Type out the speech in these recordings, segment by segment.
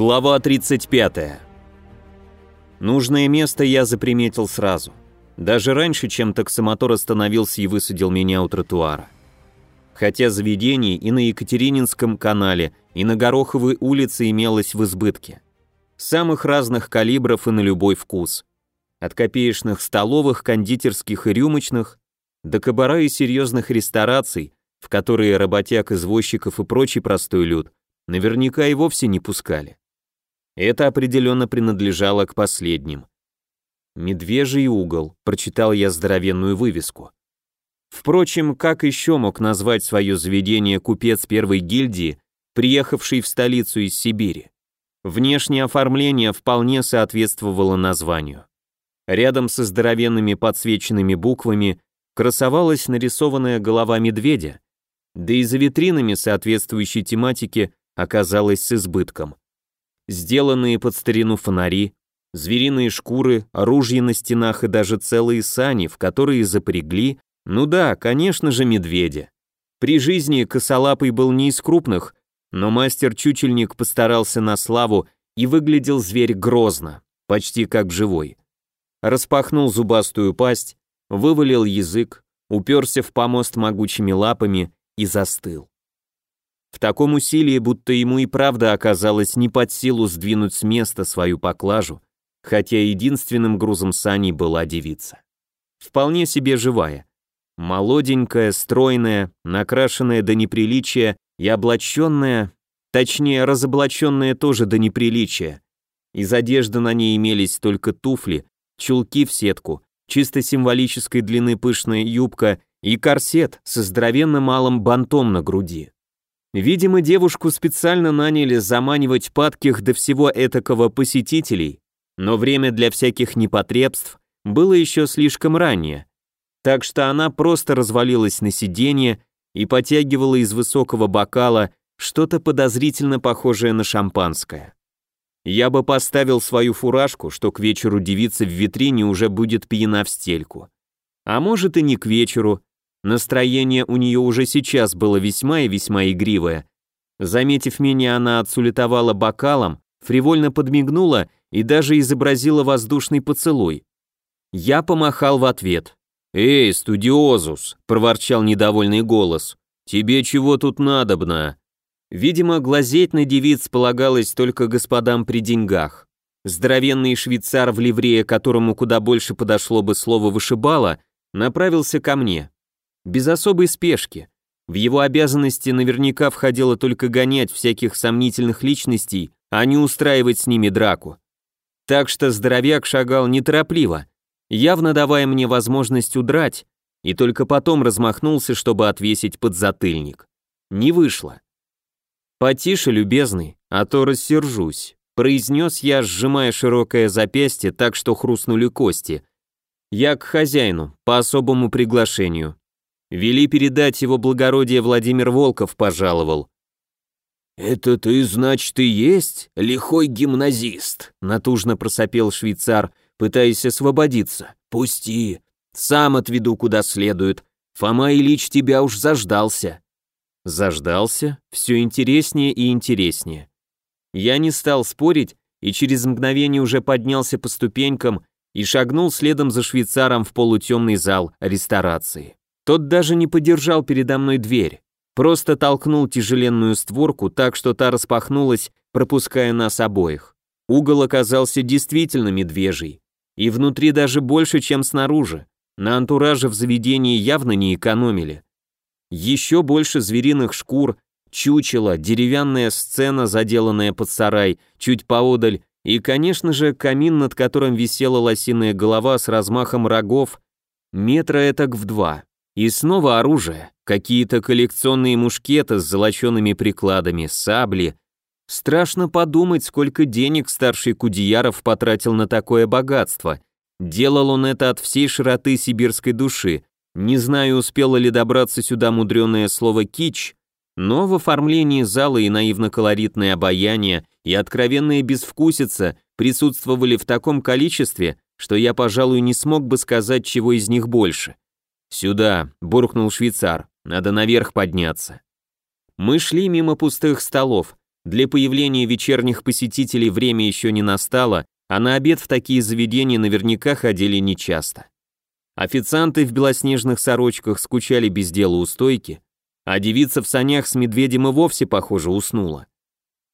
Глава 35. Нужное место я заприметил сразу. Даже раньше, чем таксомотор остановился и высадил меня у тротуара. Хотя заведений и на Екатерининском канале, и на Гороховой улице имелось в избытке. Самых разных калибров и на любой вкус. От копеечных столовых, кондитерских и рюмочных, до кабара и серьезных рестораций, в которые работяг, извозчиков и прочий простой люд наверняка и вовсе не пускали. Это определенно принадлежало к последним. «Медвежий угол», — прочитал я здоровенную вывеску. Впрочем, как еще мог назвать свое заведение купец первой гильдии, приехавший в столицу из Сибири? Внешнее оформление вполне соответствовало названию. Рядом со здоровенными подсвеченными буквами красовалась нарисованная голова медведя, да и за витринами соответствующей тематики оказалось с избытком сделанные под старину фонари, звериные шкуры, оружие на стенах и даже целые сани, в которые запрягли, ну да, конечно же, медведя. При жизни косолапый был не из крупных, но мастер-чучельник постарался на славу и выглядел зверь грозно, почти как живой. Распахнул зубастую пасть, вывалил язык, уперся в помост могучими лапами и застыл. В таком усилии, будто ему и правда оказалось не под силу сдвинуть с места свою поклажу, хотя единственным грузом сани была девица. Вполне себе живая. Молоденькая, стройная, накрашенная до неприличия и облаченная, точнее, разоблаченная тоже до неприличия. Из одежды на ней имелись только туфли, чулки в сетку, чисто символической длины пышная юбка и корсет со здоровенно малым бантом на груди. Видимо, девушку специально наняли заманивать падких до всего этакого посетителей, но время для всяких непотребств было еще слишком раннее, так что она просто развалилась на сиденье и потягивала из высокого бокала что-то подозрительно похожее на шампанское. Я бы поставил свою фуражку, что к вечеру девица в витрине уже будет пьяна в стельку. А может и не к вечеру, Настроение у нее уже сейчас было весьма и весьма игривое. Заметив меня, она отсулетовала бокалом, фривольно подмигнула и даже изобразила воздушный поцелуй. Я помахал в ответ. «Эй, студиозус!» — проворчал недовольный голос. «Тебе чего тут надобно?» Видимо, глазеть на девиц полагалось только господам при деньгах. Здоровенный швейцар в ливрее, которому куда больше подошло бы слово «вышибало», направился ко мне без особой спешки. В его обязанности наверняка входило только гонять всяких сомнительных личностей, а не устраивать с ними драку. Так что здоровяк шагал неторопливо, явно давая мне возможность удрать, и только потом размахнулся, чтобы отвесить подзатыльник. Не вышло. «Потише, любезный, а то рассержусь», произнес я, сжимая широкое запястье так, что хрустнули кости. «Я к хозяину, по особому приглашению. Вели передать его благородие Владимир Волков пожаловал. «Это ты, значит, и есть лихой гимназист?» натужно просопел швейцар, пытаясь освободиться. «Пусти, сам отведу куда следует. Фома Ильич тебя уж заждался». Заждался, все интереснее и интереснее. Я не стал спорить и через мгновение уже поднялся по ступенькам и шагнул следом за швейцаром в полутемный зал ресторации. Тот даже не подержал передо мной дверь, просто толкнул тяжеленную створку так, что та распахнулась, пропуская нас обоих. Угол оказался действительно медвежий, и внутри даже больше, чем снаружи. На антураже в заведении явно не экономили. Еще больше звериных шкур, чучело, деревянная сцена, заделанная под сарай, чуть поодаль, и, конечно же, камин, над которым висела лосиная голова с размахом рогов, метра этак в два. И снова оружие, какие-то коллекционные мушкеты с золочеными прикладами, сабли. Страшно подумать, сколько денег старший Кудеяров потратил на такое богатство. Делал он это от всей широты сибирской души. Не знаю, успело ли добраться сюда мудреное слово «кич», но в оформлении зала и наивно-колоритное обаяние, и откровенная безвкусица присутствовали в таком количестве, что я, пожалуй, не смог бы сказать, чего из них больше. «Сюда», — буркнул швейцар, — «надо наверх подняться». Мы шли мимо пустых столов, Для появления вечерних посетителей время еще не настало, а на обед в такие заведения наверняка ходили нечасто. Официанты в белоснежных сорочках скучали без дела у стойки, а девица в санях с медведем и вовсе, похоже, уснула.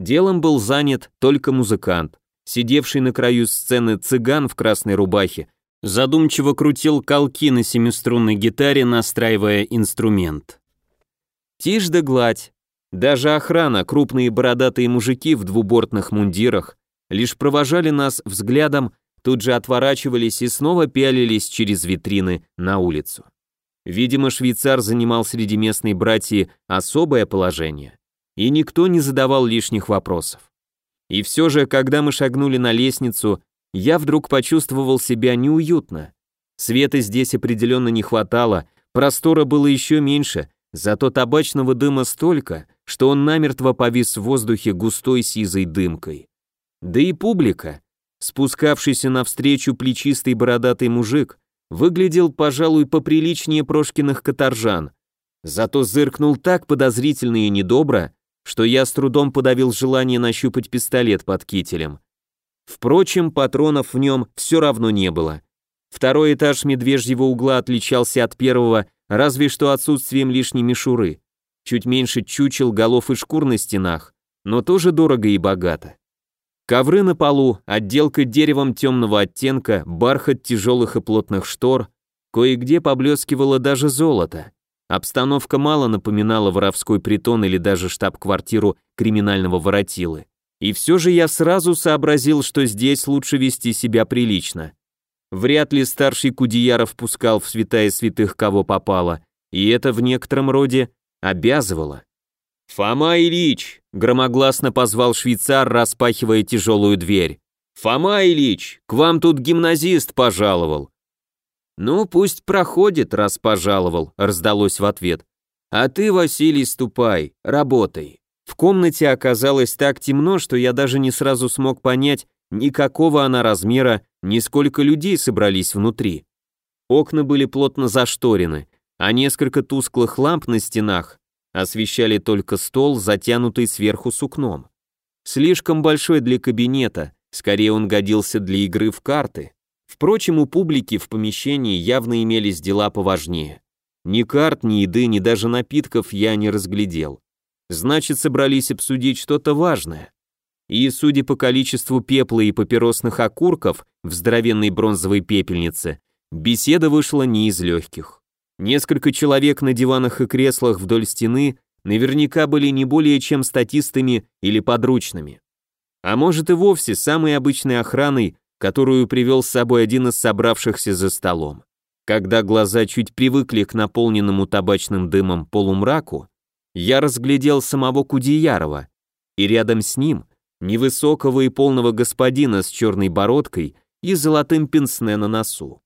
Делом был занят только музыкант. Сидевший на краю сцены цыган в красной рубахе задумчиво крутил колки на семиструнной гитаре, настраивая инструмент. Тишь да гладь. Даже охрана, крупные бородатые мужики в двубортных мундирах, лишь провожали нас взглядом, тут же отворачивались и снова пялились через витрины на улицу. Видимо, швейцар занимал среди местной братьи особое положение, и никто не задавал лишних вопросов. И все же, когда мы шагнули на лестницу, я вдруг почувствовал себя неуютно. Света здесь определенно не хватало, простора было еще меньше, зато табачного дыма столько, что он намертво повис в воздухе густой сизой дымкой. Да и публика. Спускавшийся навстречу плечистый бородатый мужик выглядел, пожалуй, поприличнее Прошкиных каторжан. Зато зыркнул так подозрительно и недобро, что я с трудом подавил желание нащупать пистолет под кителем. Впрочем, патронов в нем все равно не было. Второй этаж медвежьего угла отличался от первого разве что отсутствием лишней мишуры. Чуть меньше чучел, голов и шкур на стенах, но тоже дорого и богато. Ковры на полу, отделка деревом темного оттенка, бархат тяжелых и плотных штор, кое-где поблескивало даже золото. Обстановка мало напоминала воровской притон или даже штаб-квартиру криминального воротилы. И все же я сразу сообразил, что здесь лучше вести себя прилично. Вряд ли старший Кудеяров пускал в святая святых кого попало, и это в некотором роде обязывало. «Фома Ильич!» — громогласно позвал швейцар, распахивая тяжелую дверь. «Фома Ильич, к вам тут гимназист пожаловал». «Ну, пусть проходит, раз пожаловал», — раздалось в ответ. «А ты, Василий, ступай, работай». В комнате оказалось так темно, что я даже не сразу смог понять, никакого она размера, ни сколько людей собрались внутри. Окна были плотно зашторены, а несколько тусклых ламп на стенах освещали только стол, затянутый сверху сукном. Слишком большой для кабинета, скорее он годился для игры в карты. Впрочем, у публики в помещении явно имелись дела поважнее. Ни карт, ни еды, ни даже напитков я не разглядел. Значит, собрались обсудить что-то важное. И, судя по количеству пепла и папиросных окурков в здоровенной бронзовой пепельнице, беседа вышла не из легких. Несколько человек на диванах и креслах вдоль стены наверняка были не более чем статистами или подручными. А может и вовсе самой обычной охраной, которую привел с собой один из собравшихся за столом. Когда глаза чуть привыкли к наполненному табачным дымом полумраку, я разглядел самого Кудеярова, и рядом с ним невысокого и полного господина с черной бородкой и золотым пенсне на носу.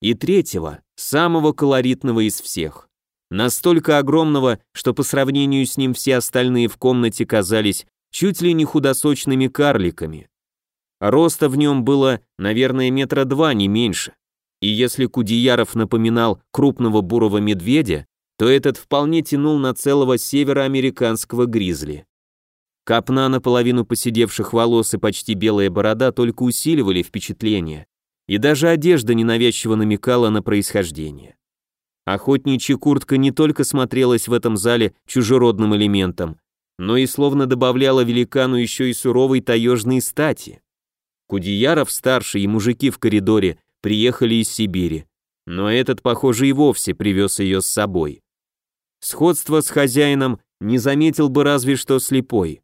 И третьего, самого колоритного из всех. Настолько огромного, что по сравнению с ним все остальные в комнате казались чуть ли не худосочными карликами. Роста в нем было, наверное, метра два, не меньше. И если Кудеяров напоминал крупного бурого медведя, то этот вполне тянул на целого североамериканского гризли. Копна наполовину посидевших волос и почти белая борода только усиливали впечатление и даже одежда ненавязчиво намекала на происхождение. Охотничья куртка не только смотрелась в этом зале чужеродным элементом, но и словно добавляла великану еще и суровой таежной стати. Кудеяров старший и мужики в коридоре приехали из Сибири, но этот, похоже, и вовсе привез ее с собой. Сходство с хозяином не заметил бы разве что слепой.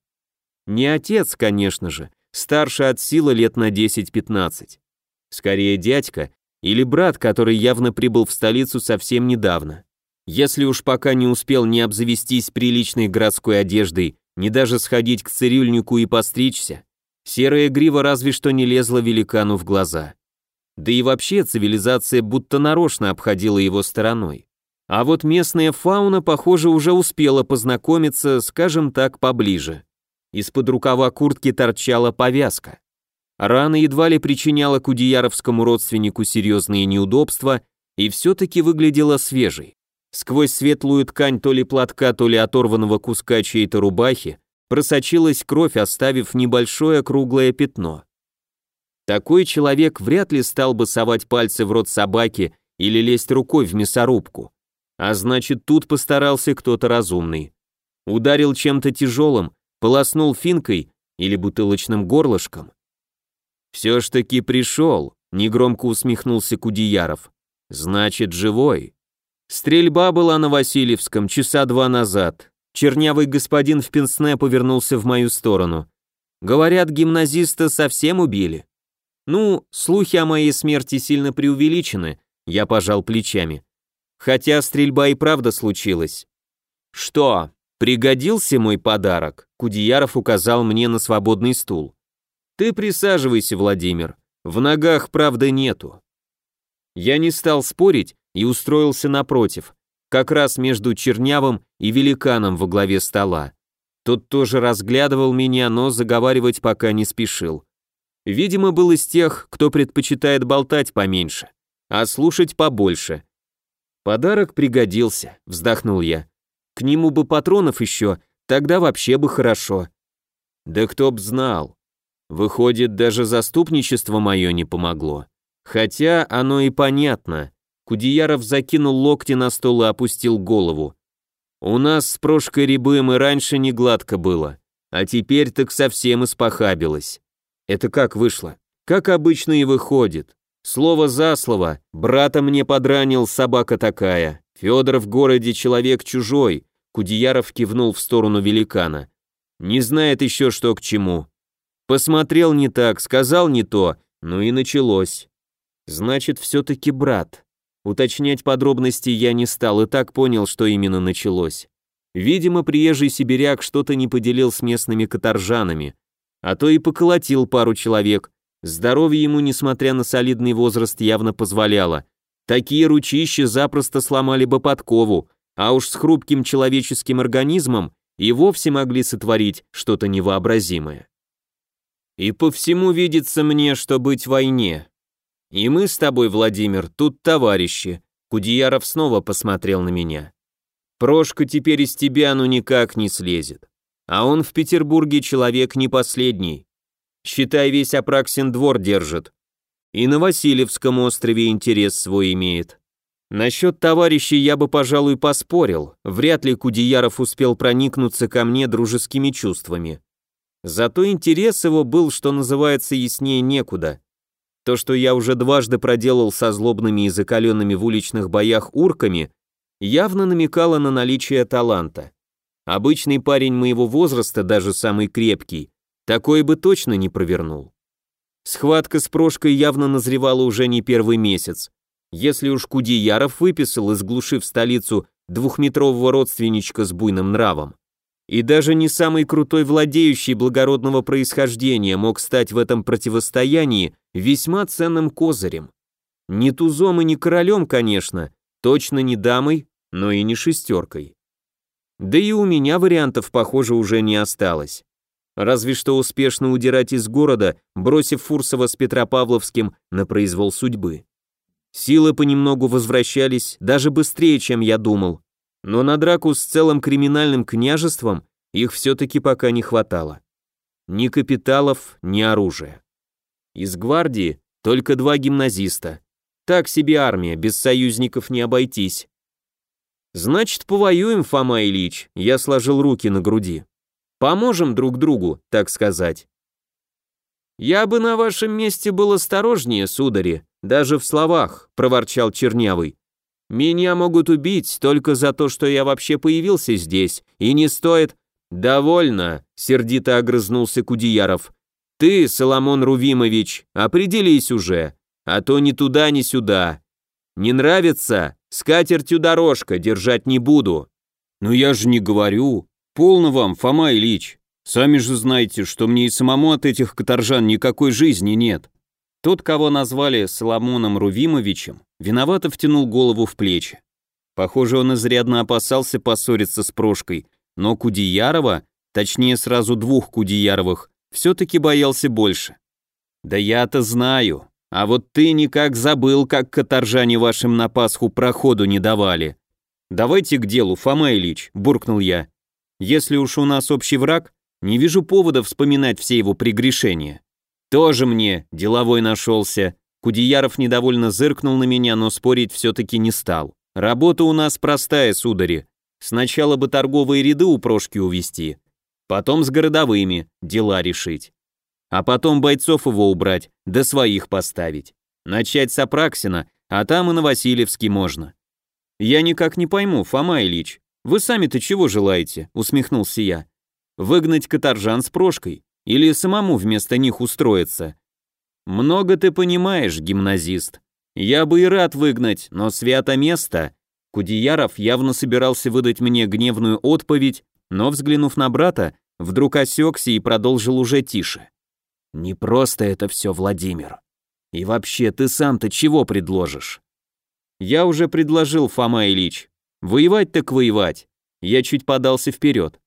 Не отец, конечно же, старше от силы лет на 10-15. Скорее дядька или брат, который явно прибыл в столицу совсем недавно. Если уж пока не успел ни обзавестись приличной городской одеждой, ни даже сходить к цирюльнику и постричься, серая грива разве что не лезла великану в глаза. Да и вообще цивилизация будто нарочно обходила его стороной. А вот местная фауна, похоже, уже успела познакомиться, скажем так, поближе. Из-под рукава куртки торчала повязка. Рана едва ли причиняла кудеяровскому родственнику серьезные неудобства и все-таки выглядела свежей. Сквозь светлую ткань то ли платка, то ли оторванного куска чьей-то рубахи просочилась кровь, оставив небольшое круглое пятно. Такой человек вряд ли стал бы совать пальцы в рот собаки или лезть рукой в мясорубку. А значит, тут постарался кто-то разумный. Ударил чем-то тяжелым, полоснул финкой или бутылочным горлышком. «Все ж таки пришел», — негромко усмехнулся Кудеяров. «Значит, живой». Стрельба была на Васильевском часа два назад. Чернявый господин в пенсне повернулся в мою сторону. Говорят, гимназиста совсем убили. Ну, слухи о моей смерти сильно преувеличены, я пожал плечами. Хотя стрельба и правда случилась. Что, пригодился мой подарок? Кудеяров указал мне на свободный стул. Ты присаживайся, Владимир. В ногах правда нету. Я не стал спорить и устроился напротив, как раз между чернявым и великаном во главе стола. Тот тоже разглядывал меня, но заговаривать пока не спешил. Видимо, был из тех, кто предпочитает болтать поменьше, а слушать побольше. Подарок пригодился, вздохнул я. К нему бы патронов еще, тогда вообще бы хорошо. Да кто б знал. Выходит, даже заступничество мое не помогло. Хотя оно и понятно. Кудеяров закинул локти на стол и опустил голову. У нас с Прошкой Рябым и раньше не гладко было, а теперь так совсем испохабилось. Это как вышло? Как обычно и выходит. Слово за слово, брата мне подранил собака такая. Федор в городе человек чужой. Кудеяров кивнул в сторону великана. Не знает еще, что к чему. Посмотрел не так, сказал не то, ну и началось. Значит, все-таки брат. Уточнять подробности я не стал и так понял, что именно началось. Видимо, приезжий сибиряк что-то не поделил с местными каторжанами, а то и поколотил пару человек. Здоровье ему, несмотря на солидный возраст, явно позволяло. Такие ручища запросто сломали бы подкову, а уж с хрупким человеческим организмом и вовсе могли сотворить что-то невообразимое. И по всему видится мне, что быть в войне. И мы с тобой, Владимир, тут товарищи. Кудеяров снова посмотрел на меня. Прошка теперь из тебя ну никак не слезет. А он в Петербурге человек не последний. Считай, весь Апраксин двор держит. И на Васильевском острове интерес свой имеет. Насчет товарищей я бы, пожалуй, поспорил. Вряд ли Кудеяров успел проникнуться ко мне дружескими чувствами. Зато интерес его был, что называется, яснее некуда. То, что я уже дважды проделал со злобными и закаленными в уличных боях урками, явно намекало на наличие таланта. Обычный парень моего возраста, даже самый крепкий, такой бы точно не провернул. Схватка с Прошкой явно назревала уже не первый месяц. Если уж Кудеяров выписал из глуши столицу двухметрового родственничка с буйным нравом, и даже не самый крутой владеющий благородного происхождения мог стать в этом противостоянии весьма ценным козырем. Не тузом и не королем, конечно, точно не дамой, но и не шестеркой. Да и у меня вариантов, похоже, уже не осталось. Разве что успешно удирать из города, бросив Фурсова с Петропавловским на произвол судьбы. Силы понемногу возвращались, даже быстрее, чем я думал, но на драку с целым криминальным княжеством их все-таки пока не хватало. Ни капиталов, ни оружия. Из гвардии только два гимназиста. Так себе армия, без союзников не обойтись. Значит, повоюем, Фома Ильич, я сложил руки на груди. Поможем друг другу, так сказать. Я бы на вашем месте был осторожнее, судари, даже в словах, проворчал Чернявый. Меня могут убить только за то, что я вообще появился здесь, и не стоит... Довольно, сердито огрызнулся Кудеяров. Ты, Соломон Рувимович, определись уже, а то ни туда, ни сюда. Не нравится? С катертью дорожка, держать не буду. Ну я же не говорю. Полно вам, Фома Ильич. Сами же знаете, что мне и самому от этих каторжан никакой жизни нет. Тот, кого назвали Соломоном Рувимовичем, виновато втянул голову в плечи. Похоже, он изрядно опасался поссориться с Прошкой, но Кудеярова, точнее сразу двух Кудеяровых, все-таки боялся больше. «Да я-то знаю, а вот ты никак забыл, как каторжане вашим на Пасху проходу не давали. Давайте к делу, Фома Ильич», — буркнул я. «Если уж у нас общий враг, Не вижу повода вспоминать все его прегрешения. Тоже мне деловой нашелся. Кудеяров недовольно зыркнул на меня, но спорить все-таки не стал. Работа у нас простая, судари. Сначала бы торговые ряды у Прошки увести, потом с городовыми дела решить. А потом бойцов его убрать, да своих поставить. Начать с Апраксина, а там и на Васильевский можно. Я никак не пойму, Фома Ильич, вы сами-то чего желаете? Усмехнулся я. Выгнать каторжан с Прошкой или самому вместо них устроиться? Много ты понимаешь, гимназист. Я бы и рад выгнать, но свято место. Кудеяров явно собирался выдать мне гневную отповедь, но, взглянув на брата, вдруг осекся и продолжил уже тише. «Не просто это все, Владимир. И вообще, ты сам-то чего предложишь?» «Я уже предложил, Фома Ильич. Воевать так воевать». Я чуть подался вперед.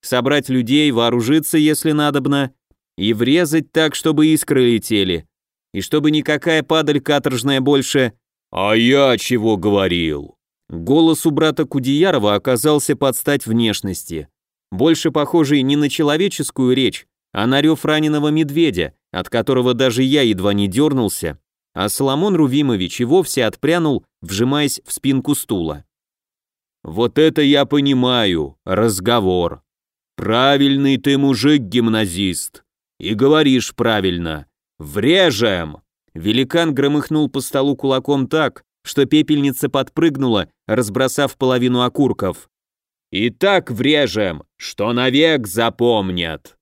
Собрать людей, вооружиться, если надобно, и врезать так, чтобы искры летели, и чтобы никакая падаль каторжная больше... «А я чего говорил?» Голос у брата Кудеярова оказался под стать внешности, больше похожий не на человеческую речь, а на рев раненого медведя, от которого даже я едва не дернулся, а Соломон Рувимович и вовсе отпрянул, вжимаясь в спинку стула. «Вот это я понимаю, разговор. Правильный ты мужик, гимназист. И говоришь правильно. Врежем!» Великан громыхнул по столу кулаком так, что пепельница подпрыгнула, разбросав половину окурков. «И так врежем, что навек запомнят!»